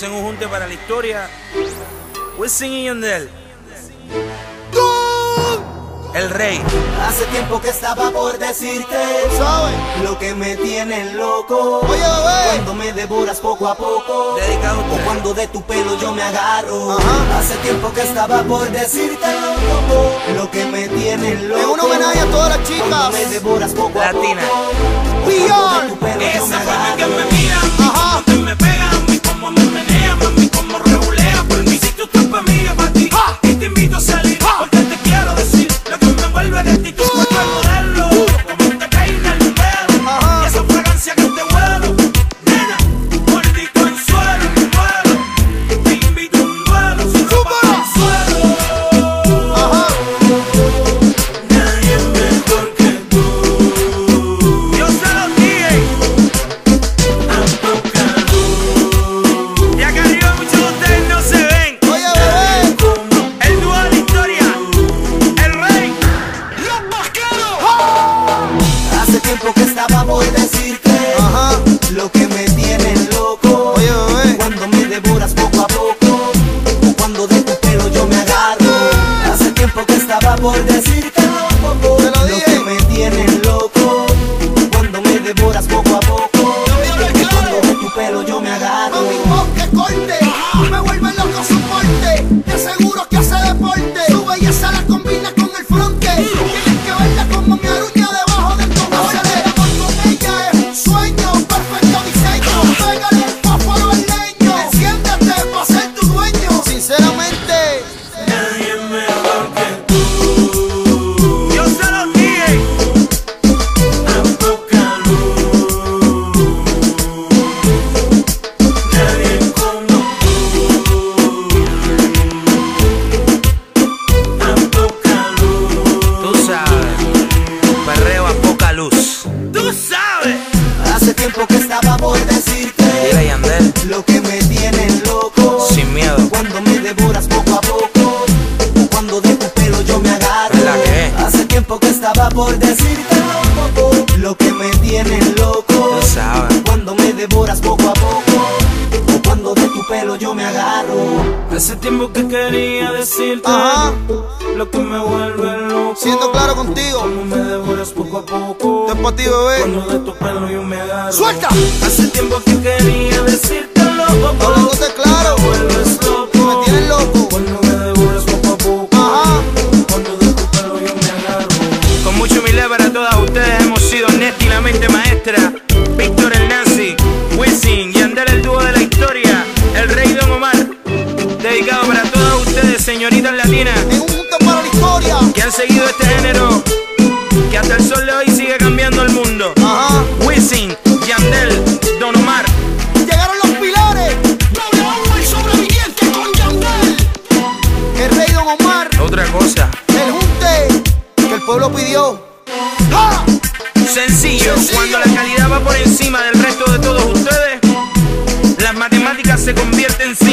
hacen un junte para la historia. Wisin y Yandel. El rey. Hace tiempo que estaba por decirte lo que me tiene loco. Oye. Cuando me devoras poco a poco. Dedicado O cuando de tu pelo yo me agarro. Ajá. Hace tiempo que estaba por decirte loco. Lo que me tiene loco. Es un homenaje a todas las Cuando chicas. me devoras poco a poco. Latina. O cuando de tu pelo yo me agarro. Estaba por decirte loco Te lo dije. que me tiene loco Cuando me devoras poco a poco O cuando de tu pelo yo me agarro Mami, pon que corte. Me vuelve loco su porte. Te aseguro que hace deporte. Su belleza la combina con el fronte. Tienes que verla como mi aruña debajo del amor con ella es un sueño. Perfecto diseño. Pégale el fósforo al leño. Enciéndete para ser tu dueño. Sinceramente. Lo que me tiene loco. Cuando me devoras poco a poco O cuando de tu pelo yo me agarro Hace tiempo que quería decirte Ajá. lo que me vuelve loco. Siendo claro contigo. Como me devoras poco a poco. Para ti, bebé. Cuando de tu pelo yo me agarro. ¡Suelta! Hace tiempo que quería decirte historia. que han seguido este género, que hasta el sol de hoy sigue cambiando el mundo. Ajá. Wisin, Yandel, Don Omar. Llegaron los pilares. el sobreviviente con Yandel. El rey Don Omar. Otra cosa, El junte que el pueblo pidió. ¡Ja! sencillo, Sencillo. cuando la calidad va por encima del resto de todos ustedes, las matemáticas se convierten simples.